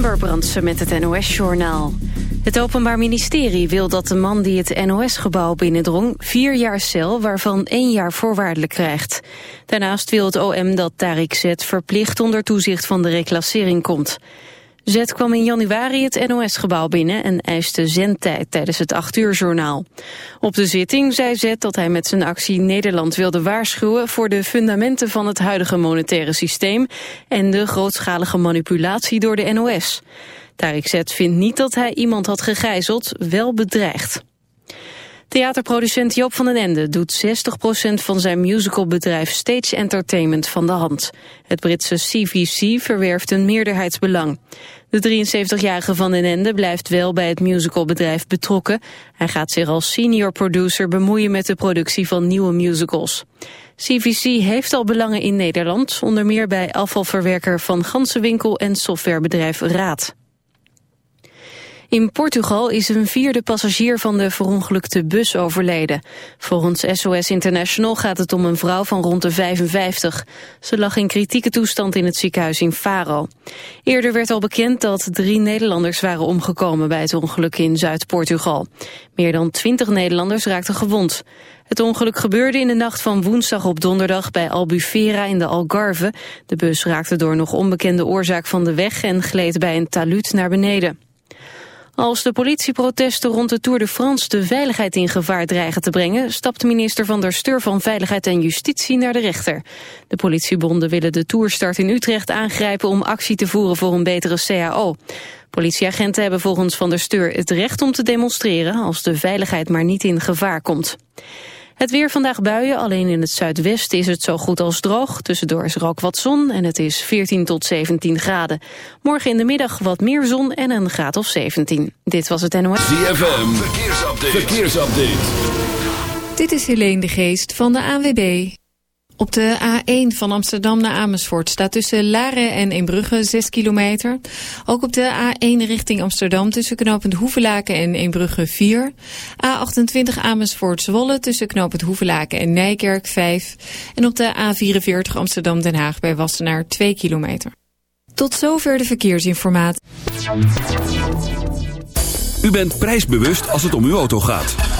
Amber Brandsen met het NOS-journaal. Het Openbaar Ministerie wil dat de man die het NOS-gebouw binnendrong... vier jaar cel, waarvan één jaar voorwaardelijk krijgt. Daarnaast wil het OM dat Tariq Z verplicht onder toezicht van de reclassering komt. Z kwam in januari het NOS-gebouw binnen en eiste zendtijd tijdens het 8 uur journaal. Op de zitting zei Z dat hij met zijn actie Nederland wilde waarschuwen voor de fundamenten van het huidige monetaire systeem en de grootschalige manipulatie door de NOS. Tariq Z vindt niet dat hij iemand had gegijzeld, wel bedreigd. Theaterproducent Joop van den Ende doet 60% van zijn musicalbedrijf Stage Entertainment van de hand. Het Britse CVC verwerft een meerderheidsbelang. De 73-jarige van den Ende blijft wel bij het musicalbedrijf betrokken. Hij gaat zich als senior producer bemoeien met de productie van nieuwe musicals. CVC heeft al belangen in Nederland, onder meer bij afvalverwerker Van Gansenwinkel en softwarebedrijf Raad. In Portugal is een vierde passagier van de verongelukte bus overleden. Volgens SOS International gaat het om een vrouw van rond de 55. Ze lag in kritieke toestand in het ziekenhuis in Faro. Eerder werd al bekend dat drie Nederlanders waren omgekomen bij het ongeluk in Zuid-Portugal. Meer dan twintig Nederlanders raakten gewond. Het ongeluk gebeurde in de nacht van woensdag op donderdag bij Albufeira in de Algarve. De bus raakte door nog onbekende oorzaak van de weg en gleed bij een taluut naar beneden. Als de politieprotesten rond de Tour de France de veiligheid in gevaar dreigen te brengen, stapt minister Van der Steur van Veiligheid en Justitie naar de rechter. De politiebonden willen de Tourstart in Utrecht aangrijpen om actie te voeren voor een betere CAO. Politieagenten hebben volgens Van der Steur het recht om te demonstreren als de veiligheid maar niet in gevaar komt. Het weer vandaag buien, alleen in het zuidwesten is het zo goed als droog. Tussendoor is er ook wat zon en het is 14 tot 17 graden. Morgen in de middag wat meer zon en een graad of 17. Dit was het NOS. ZFM, verkeersupdate. verkeersupdate. Dit is Helene de Geest van de ANWB. Op de A1 van Amsterdam naar Amersfoort staat tussen Laren en Eembrugge 6 kilometer. Ook op de A1 richting Amsterdam tussen knooppunt Hoevelaken en Eembrugge 4. A28 Amersfoort Zwolle tussen knooppunt Hoevelaken en Nijkerk 5. En op de A44 Amsterdam Den Haag bij Wassenaar 2 kilometer. Tot zover de verkeersinformatie. U bent prijsbewust als het om uw auto gaat.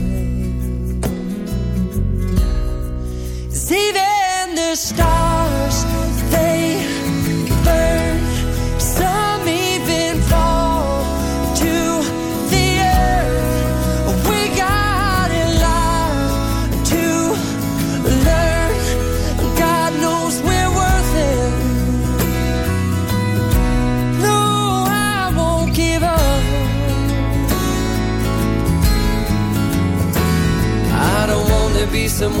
Even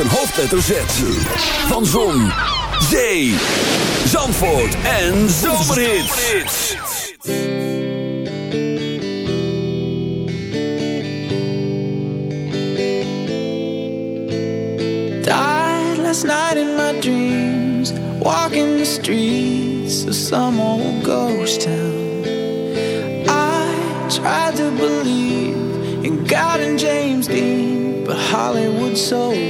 Een hoofdletter Z. Van Zon, Zee, Zandvoort en Zomerhits. Died last night in my dreams, walking the streets of some old ghost town. I tried to believe in God and James Dean, but Hollywood sold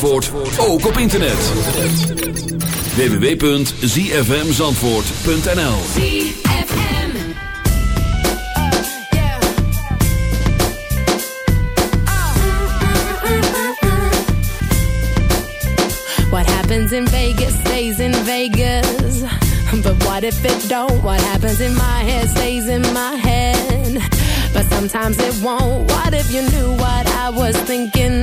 Zandvoort, ook op internet. www.zfmzandvoort.nl What happens in Vegas stays in Vegas. But what if it don't? What happens in my head stays in my head. But sometimes it won't. What if you knew what I was thinking?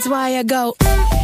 That's why I go.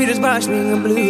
readers box being blue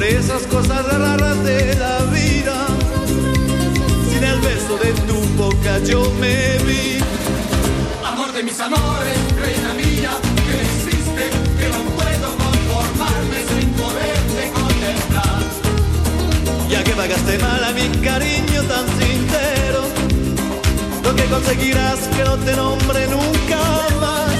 Por esas cosas raras de la vida, sin el beso de tu boca yo me vi. Amor de mis amores, reina mía, que me hiciste, que no puedo conformarme sin poderte contemplar. Ya que pagaste mal a mi cariño tan sincero, lo que conseguirás que no te nombre nunca más.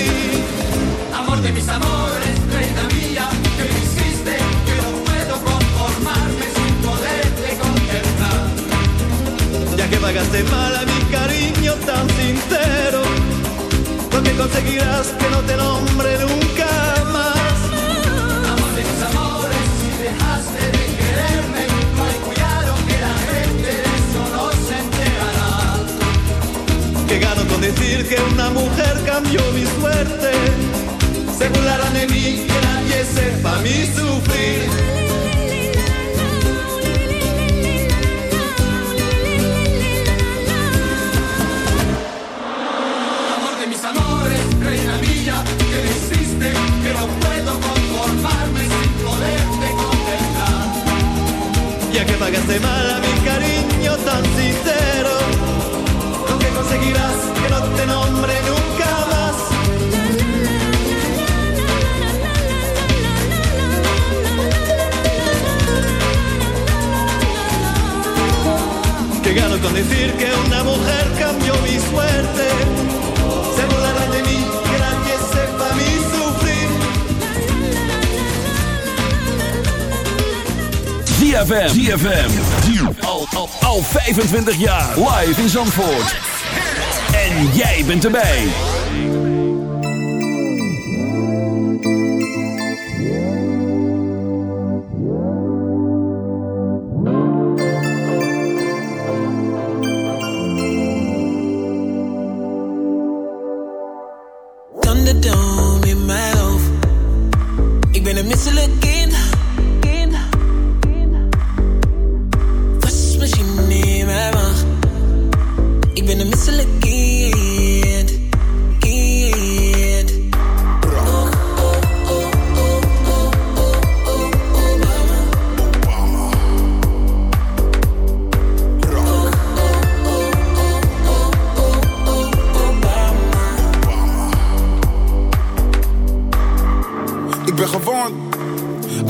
Pagaste mal a mi cariño tan sincero, lo que conseguirás que no te nombre nunca más. Amor de mis amores, si dejaste de quererme, no hay cuidado que la gente de eso no se enterará. Que gano con decir que una mujer cambió mi suerte. Se burlarán de mí, que nadie sepa mi sufrir. Amor de mis amores, reina mía, que me hiciste, que no puedo conformarme sin poderte contemplar. Ya que pagaste mal a mi cariño tan sincero, lo que conseguirás que no te nombre nunca decir que una mujer cambió mi suerte. Se burlarán de mí, que nadie sepa mi sufrir. ZFM. ZFM. Al, al, al 25 jaar. Live in Zandvoort. En jij bent erbij.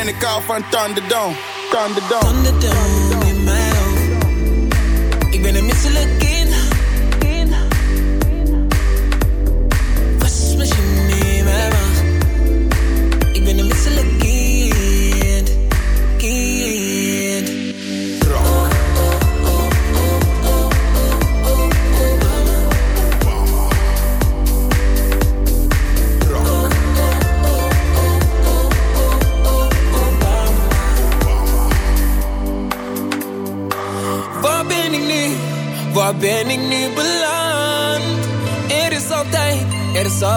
En ik hou van Thunderdome. Thunderdome. Thunderdome in mijn hoofd. Ik ben een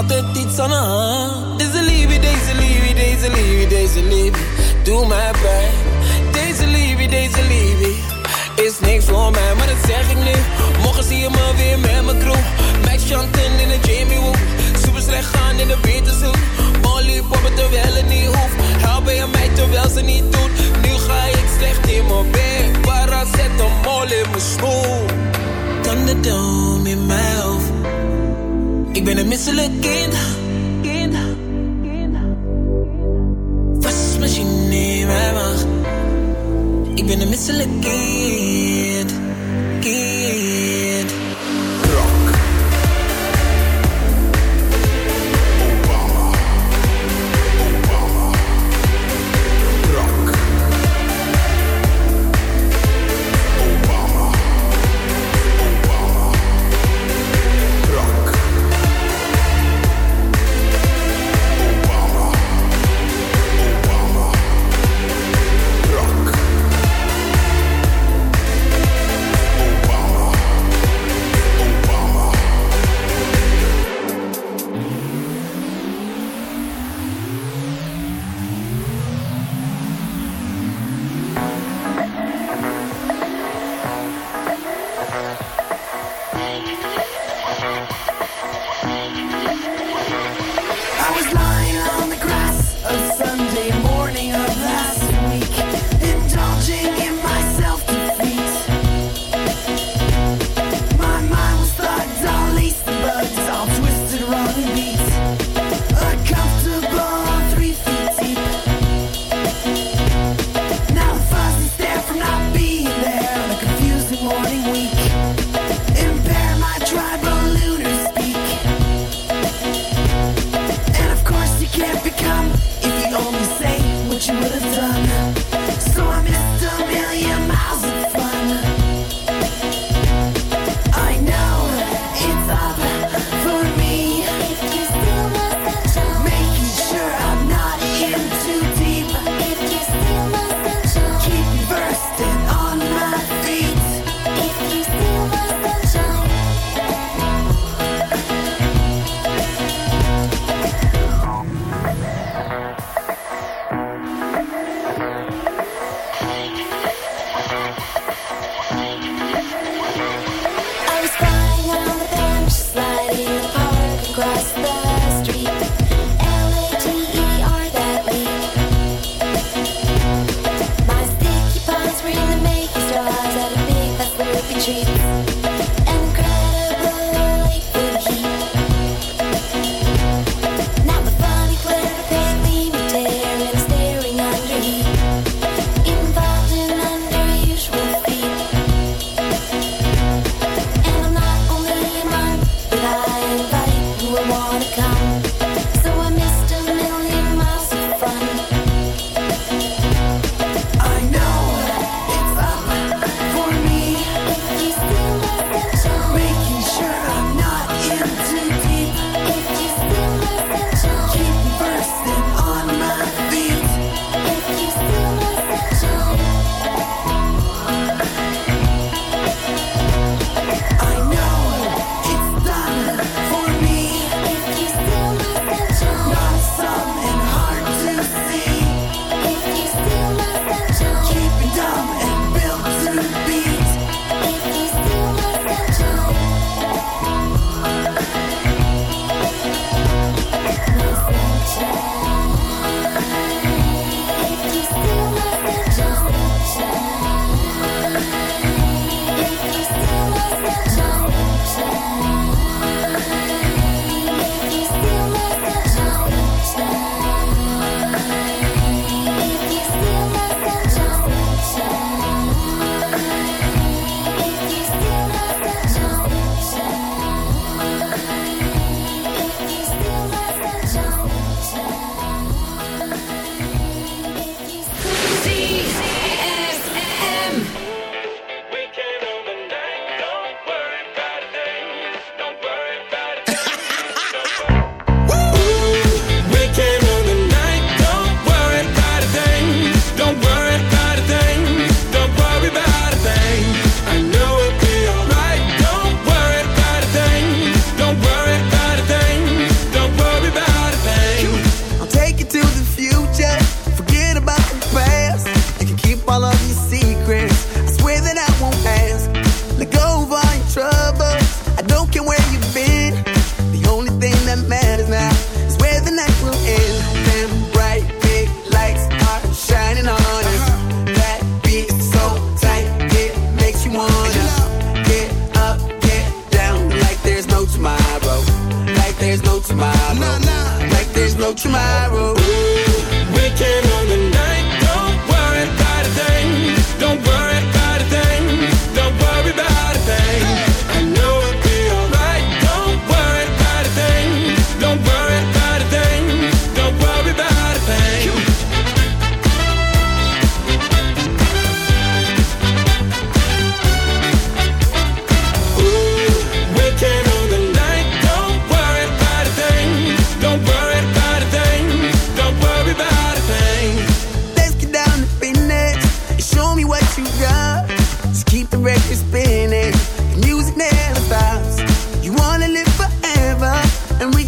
altijd iets aan de hand. Dus leave deze leave deze leave deze leave. Doe mij pijn. misselijken. Was misschien niet meer mag. Ik ben een misselijke.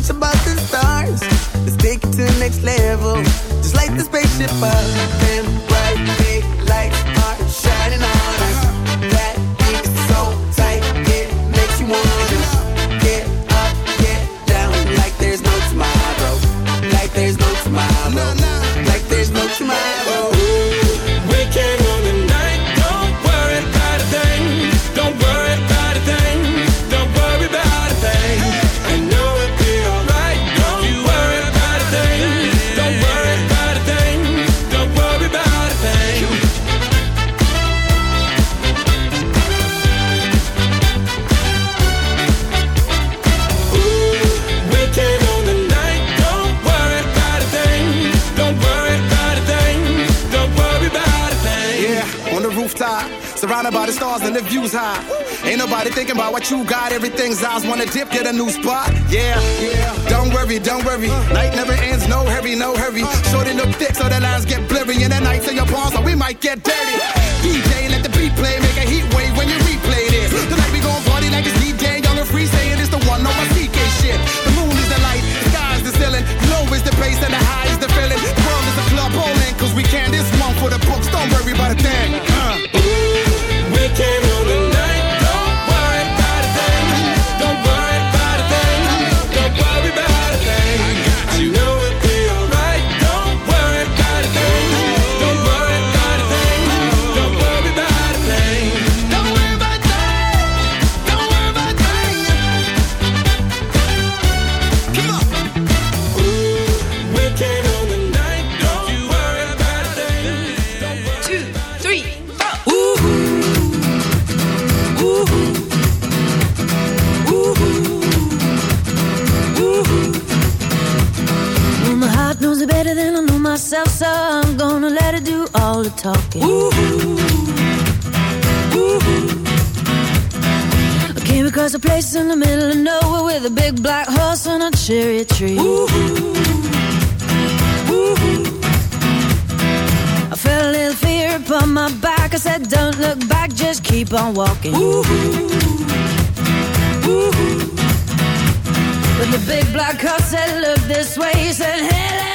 And reach dip, get a new spot. The talking. I came across a place in the middle of nowhere with a big black horse and a cherry tree. I felt a little fear upon my back. I said, Don't look back, just keep on walking. But the big black horse said, Look this way. He said, Hey,